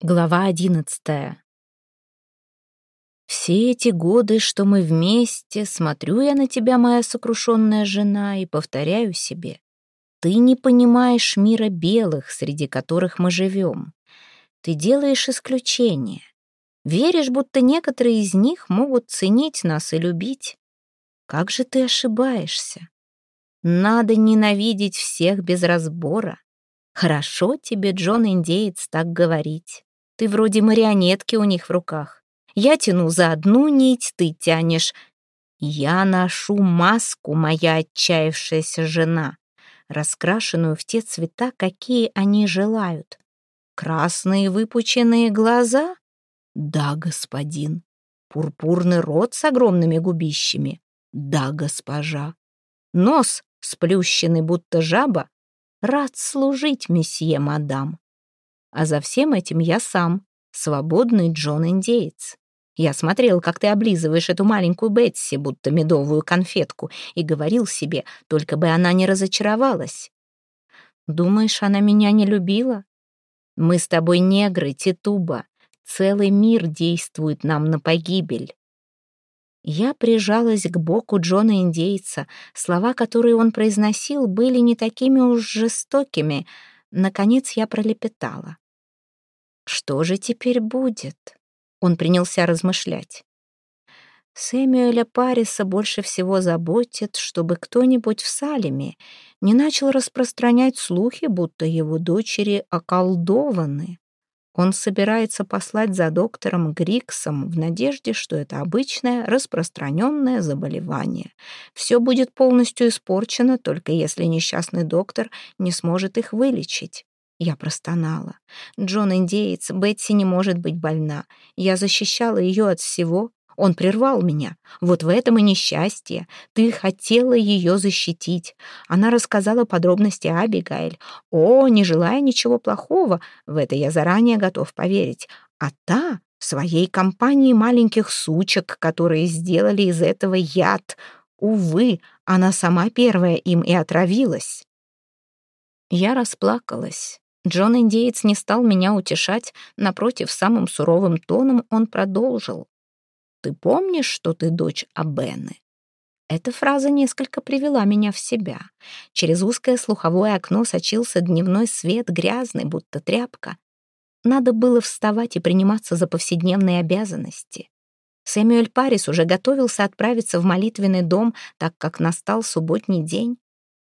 Глава одиннадцатая. Все эти годы, что мы вместе, смотрю я на тебя, моя сокрушенная жена, и повторяю себе. Ты не понимаешь мира белых, среди которых мы живем. Ты делаешь исключение. Веришь, будто некоторые из них могут ценить нас и любить. Как же ты ошибаешься? Надо ненавидеть всех без разбора. Хорошо тебе, Джон-индеец, так говорить. Ты вроде марионетки у них в руках. Я тяну за одну нить, ты тянешь. Я ношу маску, моя отчаявшаяся жена, раскрашенную в те цвета, какие они желают. Красные выпученные глаза? Да, господин. Пурпурный рот с огромными губищами? Да, госпожа. Нос, сплющенный, будто жаба? Рад служить, месье, мадам. А за всем этим я сам, свободный Джон-индеец. Я смотрел, как ты облизываешь эту маленькую Бетси, будто медовую конфетку, и говорил себе, только бы она не разочаровалась. Думаешь, она меня не любила? Мы с тобой негры, Титуба. Целый мир действует нам на погибель. Я прижалась к боку Джона-индейца. Слова, которые он произносил, были не такими уж жестокими. Наконец я пролепетала. Что же теперь будет? Он принялся размышлять. Сэмюэля Париса больше всего заботит, чтобы кто-нибудь в Салеме не начал распространять слухи, будто его дочери околдованы. Он собирается послать за доктором Гриксом в надежде, что это обычное распространенное заболевание. Все будет полностью испорчено, только если несчастный доктор не сможет их вылечить. Я простонала. Джон индеец, Бетси не может быть больна. Я защищала ее от всего. Он прервал меня. Вот в этом и несчастье. Ты хотела ее защитить. Она рассказала подробности Абигайль. О, не желая ничего плохого, в это я заранее готов поверить. А та своей компании маленьких сучек, которые сделали из этого яд. Увы, она сама первая им и отравилась. Я расплакалась. Джон-индеец не стал меня утешать, напротив, самым суровым тоном он продолжил. «Ты помнишь, что ты дочь Абены?» Эта фраза несколько привела меня в себя. Через узкое слуховое окно сочился дневной свет, грязный, будто тряпка. Надо было вставать и приниматься за повседневные обязанности. Сэмюэль Парис уже готовился отправиться в молитвенный дом, так как настал субботний день.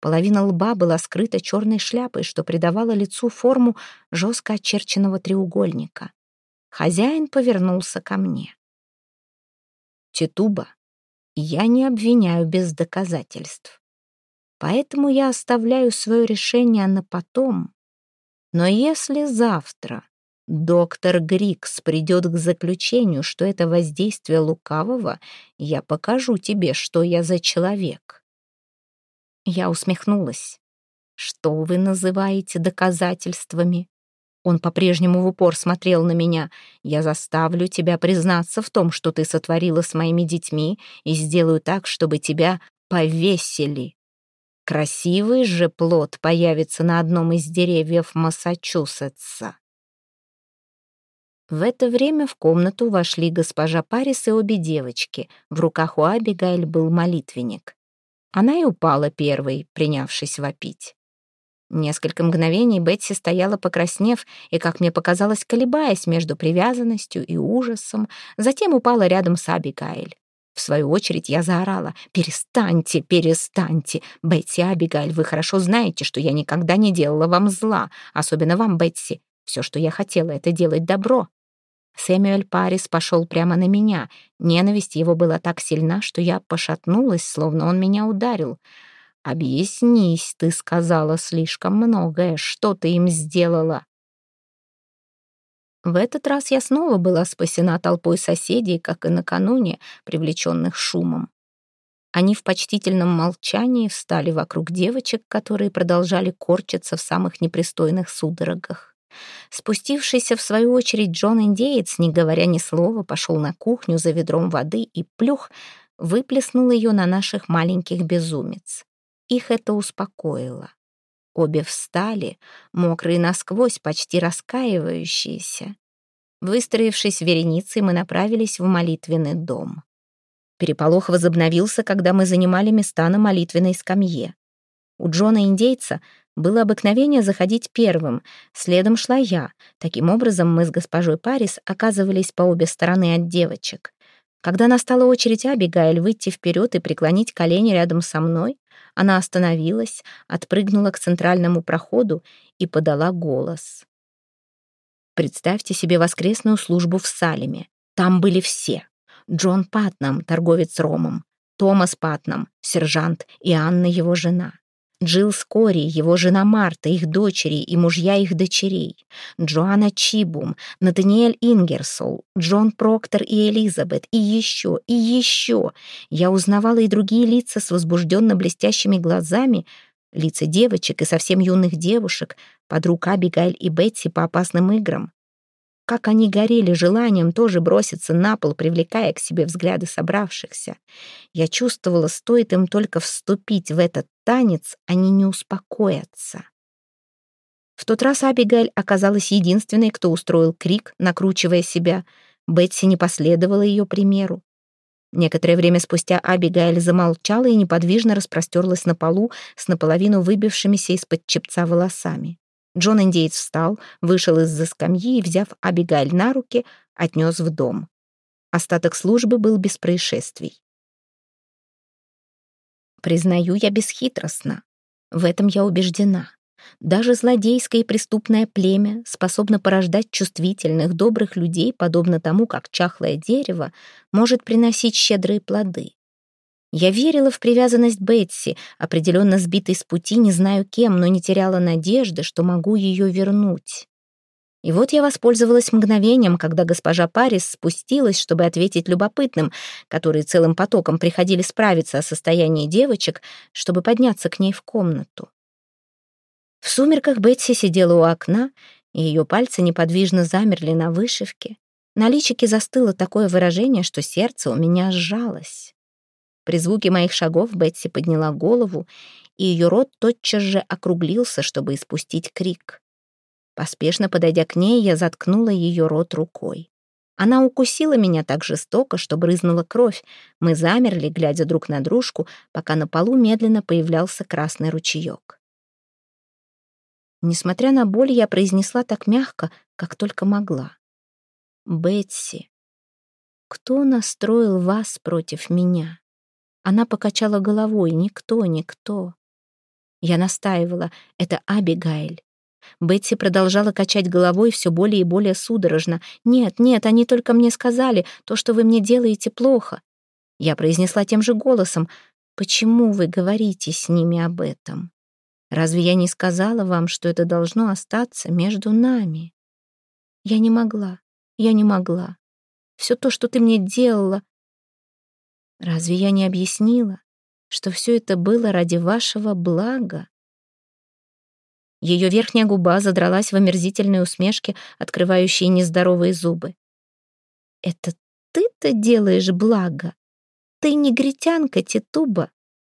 Половина лба была скрыта черной шляпой, что придавало лицу форму жестко очерченного треугольника. Хозяин повернулся ко мне. «Титуба, я не обвиняю без доказательств. Поэтому я оставляю свое решение на потом. Но если завтра доктор Грикс придет к заключению, что это воздействие лукавого, я покажу тебе, что я за человек». Я усмехнулась. «Что вы называете доказательствами?» Он по-прежнему в упор смотрел на меня. «Я заставлю тебя признаться в том, что ты сотворила с моими детьми, и сделаю так, чтобы тебя повесили. Красивый же плод появится на одном из деревьев Массачусетса». В это время в комнату вошли госпожа Парис и обе девочки. В руках у Абигайль был молитвенник. Она и упала первой, принявшись вопить. Несколько мгновений Бетси стояла покраснев и, как мне показалось, колебаясь между привязанностью и ужасом, затем упала рядом с Абигайль. В свою очередь я заорала «Перестаньте, перестаньте! Бетси Абигайль, вы хорошо знаете, что я никогда не делала вам зла, особенно вам, Бетси. Все, что я хотела, это делать добро. Сэмюэль Парис пошел прямо на меня. Ненависть его была так сильна, что я пошатнулась, словно он меня ударил. «Объяснись, ты сказала слишком многое. Что ты им сделала?» В этот раз я снова была спасена толпой соседей, как и накануне, привлеченных шумом. Они в почтительном молчании встали вокруг девочек, которые продолжали корчиться в самых непристойных судорогах. Спустившийся, в свою очередь, Джон-индеец, не говоря ни слова, пошел на кухню за ведром воды и плюх выплеснул ее на наших маленьких безумец. Их это успокоило. Обе встали, мокрые насквозь, почти раскаивающиеся. Выстроившись вереницей, мы направились в молитвенный дом. Переполох возобновился, когда мы занимали места на молитвенной скамье. У Джона-индейца было обыкновение заходить первым, следом шла я. Таким образом, мы с госпожой Парис оказывались по обе стороны от девочек. Когда настала очередь Абигайль выйти вперед и преклонить колени рядом со мной, она остановилась, отпрыгнула к центральному проходу и подала голос. Представьте себе воскресную службу в Салеме. Там были все. Джон Патнам, торговец ромом, Томас Патнам, сержант и Анна его жена. Джилл Скори, его жена Марта, их дочери и мужья их дочерей, Джоанна Чибум, Натаниэль Ингерсол, Джон Проктор и Элизабет, и еще, и еще. Я узнавала и другие лица с возбужденно блестящими глазами, лица девочек и совсем юных девушек, подруг Абигайль и Бетси по опасным играм. Как они горели желанием тоже броситься на пол, привлекая к себе взгляды собравшихся. Я чувствовала, стоит им только вступить в этот танец, они не успокоятся. В тот раз Абигайль оказалась единственной, кто устроил крик, накручивая себя. Бетси не последовала ее примеру. Некоторое время спустя Абигайль замолчала и неподвижно распростерлась на полу с наполовину выбившимися из-под чепца волосами. Джон Индеец встал, вышел из-за скамьи и, взяв Абигаль на руки, отнес в дом. Остаток службы был без происшествий. Признаю, я бесхитростна. В этом я убеждена. Даже злодейское и преступное племя способно порождать чувствительных, добрых людей, подобно тому, как чахлое дерево может приносить щедрые плоды. Я верила в привязанность Бетси, определенно сбитой с пути, не знаю кем, но не теряла надежды, что могу ее вернуть. И вот я воспользовалась мгновением, когда госпожа Парис спустилась, чтобы ответить любопытным, которые целым потоком приходили справиться о состоянии девочек, чтобы подняться к ней в комнату. В сумерках Бетси сидела у окна, и ее пальцы неподвижно замерли на вышивке. На личике застыло такое выражение, что сердце у меня сжалось. При звуке моих шагов Бетси подняла голову, и ее рот тотчас же округлился, чтобы испустить крик. Поспешно подойдя к ней, я заткнула ее рот рукой. Она укусила меня так жестоко, что брызнула кровь. Мы замерли, глядя друг на дружку, пока на полу медленно появлялся красный ручеек. Несмотря на боль, я произнесла так мягко, как только могла. «Бетси, кто настроил вас против меня?» Она покачала головой. «Никто, никто». Я настаивала. «Это Абигайль». Бетси продолжала качать головой все более и более судорожно. «Нет, нет, они только мне сказали, то, что вы мне делаете, плохо». Я произнесла тем же голосом. «Почему вы говорите с ними об этом? Разве я не сказала вам, что это должно остаться между нами?» Я не могла, я не могла. Все то, что ты мне делала, Разве я не объяснила, что все это было ради вашего блага? Ее верхняя губа задралась в омерзительной усмешке, открывающей нездоровые зубы. «Это ты-то делаешь благо? Ты негритянка, Титуба.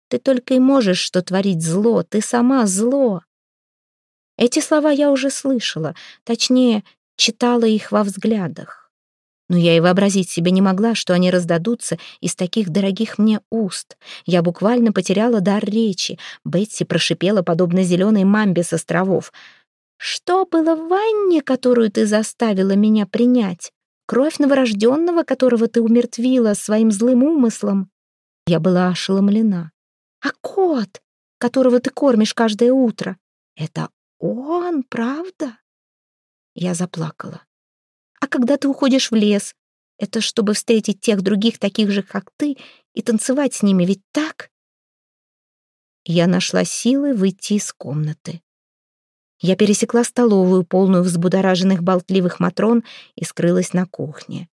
Ты только и можешь что творить зло, ты сама зло». Эти слова я уже слышала, точнее, читала их во взглядах. Но я и вообразить себе не могла, что они раздадутся из таких дорогих мне уст. Я буквально потеряла дар речи. Бетси прошипела, подобно зеленой мамбе с островов. «Что было в ванне, которую ты заставила меня принять? Кровь новорожденного, которого ты умертвила своим злым умыслом?» Я была ошеломлена. «А кот, которого ты кормишь каждое утро, это он, правда?» Я заплакала. А когда ты уходишь в лес, это чтобы встретить тех других, таких же, как ты, и танцевать с ними, ведь так? Я нашла силы выйти из комнаты. Я пересекла столовую, полную взбудораженных болтливых матрон, и скрылась на кухне.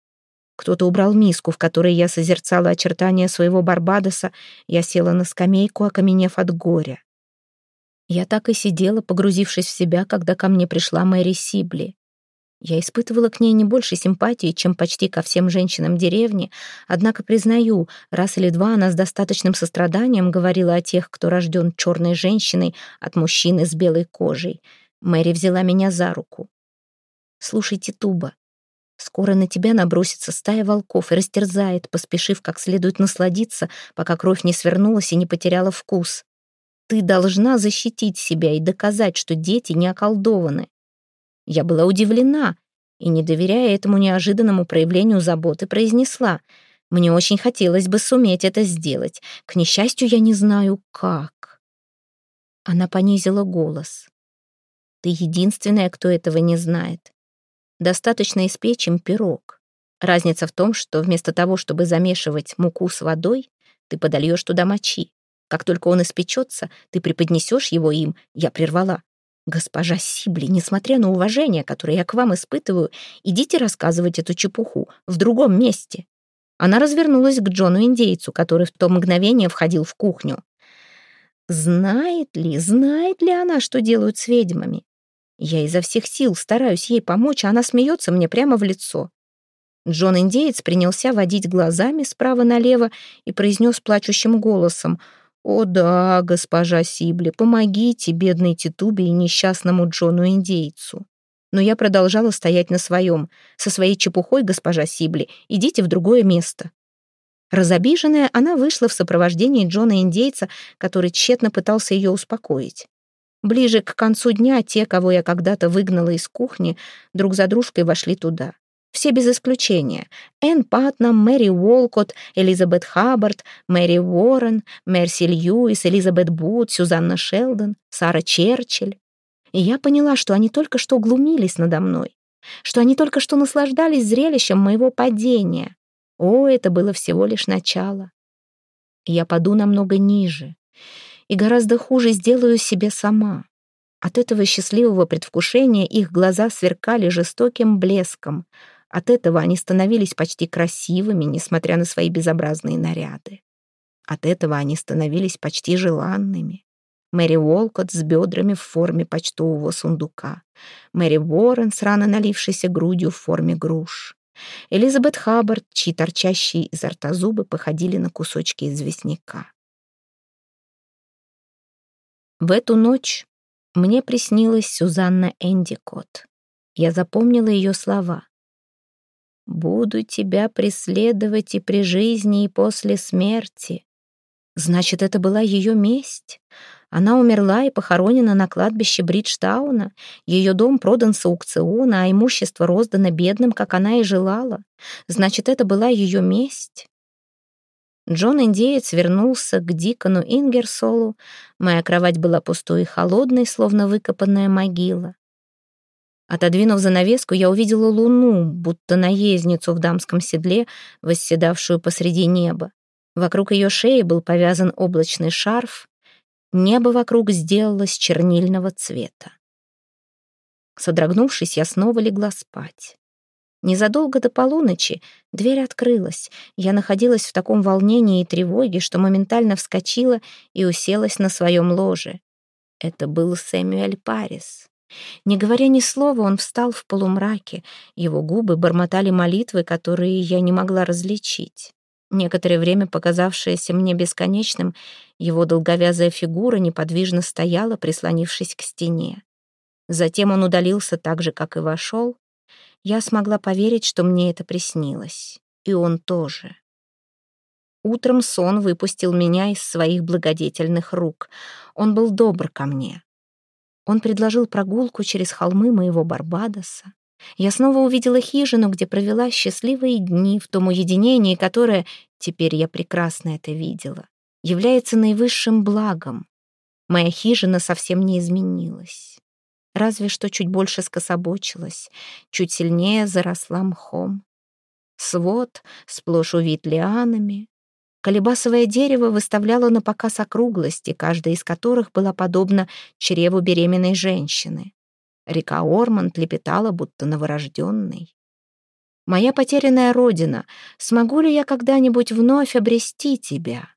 Кто-то убрал миску, в которой я созерцала очертания своего Барбадоса. Я села на скамейку, окаменев от горя. Я так и сидела, погрузившись в себя, когда ко мне пришла Мэри Сибли. Я испытывала к ней не больше симпатии, чем почти ко всем женщинам деревни, однако, признаю, раз или два она с достаточным состраданием говорила о тех, кто рожден черной женщиной от мужчины с белой кожей. Мэри взяла меня за руку. «Слушайте, Туба, Скоро на тебя набросится стая волков и растерзает, поспешив как следует насладиться, пока кровь не свернулась и не потеряла вкус. Ты должна защитить себя и доказать, что дети не околдованы. Я была удивлена и, не доверяя этому неожиданному проявлению заботы, произнесла, «Мне очень хотелось бы суметь это сделать. К несчастью, я не знаю, как». Она понизила голос. «Ты единственная, кто этого не знает. Достаточно испечь им пирог. Разница в том, что вместо того, чтобы замешивать муку с водой, ты подольешь туда мочи. Как только он испечется, ты преподнесешь его им, я прервала. Госпожа Сибли, несмотря на уважение, которое я к вам испытываю, идите рассказывать эту чепуху в другом месте. Она развернулась к Джону-индейцу, который в то мгновение входил в кухню. Знает ли, знает ли она, что делают с ведьмами? Я изо всех сил стараюсь ей помочь, а она смеется мне прямо в лицо. Джон-индеец принялся водить глазами справа налево и произнес плачущим голосом — «О да, госпожа Сибли, помогите бедной Титубе и несчастному Джону-индейцу». Но я продолжала стоять на своем. Со своей чепухой, госпожа Сибли, идите в другое место. Разобиженная, она вышла в сопровождении Джона-индейца, который тщетно пытался ее успокоить. Ближе к концу дня те, кого я когда-то выгнала из кухни, друг за дружкой вошли туда. Все без исключения. Энн Патнам, Мэри Уолкотт, Элизабет Хаббард, Мэри Уоррен, Мерси Льюис, Элизабет Бут, Сюзанна Шелдон, Сара Черчилль. И я поняла, что они только что глумились надо мной, что они только что наслаждались зрелищем моего падения. О, это было всего лишь начало. Я паду намного ниже и гораздо хуже сделаю себе сама. От этого счастливого предвкушения их глаза сверкали жестоким блеском — от этого они становились почти красивыми, несмотря на свои безобразные наряды. От этого они становились почти желанными. Мэри Уолкотт с бедрами в форме почтового сундука. Мэри Уоррен с рано налившейся грудью в форме груш. Элизабет Хаббард, чьи торчащие изо рта зубы походили на кусочки известняка. В эту ночь мне приснилась Сюзанна Эндикот. Я запомнила ее слова. Буду тебя преследовать и при жизни, и после смерти. Значит, это была ее месть. Она умерла и похоронена на кладбище Бриджтауна. Ее дом продан с аукциона, а имущество роздано бедным, как она и желала. Значит, это была ее месть. Джон-индеец вернулся к Дикону Ингерсолу. Моя кровать была пустой и холодной, словно выкопанная могила. Отодвинув занавеску, я увидела луну, будто наездницу в дамском седле, восседавшую посреди неба. Вокруг ее шеи был повязан облачный шарф. Небо вокруг сделалось чернильного цвета. Содрогнувшись, я снова легла спать. Незадолго до полуночи дверь открылась. Я находилась в таком волнении и тревоге, что моментально вскочила и уселась на своем ложе. Это был Сэмюэль Парис. Не говоря ни слова, он встал в полумраке. Его губы бормотали молитвы, которые я не могла различить. Некоторое время показавшееся мне бесконечным, его долговязая фигура неподвижно стояла, прислонившись к стене. Затем он удалился так же, как и вошел. Я смогла поверить, что мне это приснилось. И он тоже. Утром сон выпустил меня из своих благодетельных рук. Он был добр ко мне. Он предложил прогулку через холмы моего Барбадоса. Я снова увидела хижину, где провела счастливые дни в том уединении, которое, теперь я прекрасно это видела, является наивысшим благом. Моя хижина совсем не изменилась. Разве что чуть больше скособочилась, чуть сильнее заросла мхом. Свод сплошь увит лианами, Колебасовое дерево выставляло на показ округлости, каждая из которых была подобна чреву беременной женщины. Река Орманд лепетала, будто новорожденный. «Моя потерянная родина, смогу ли я когда-нибудь вновь обрести тебя?»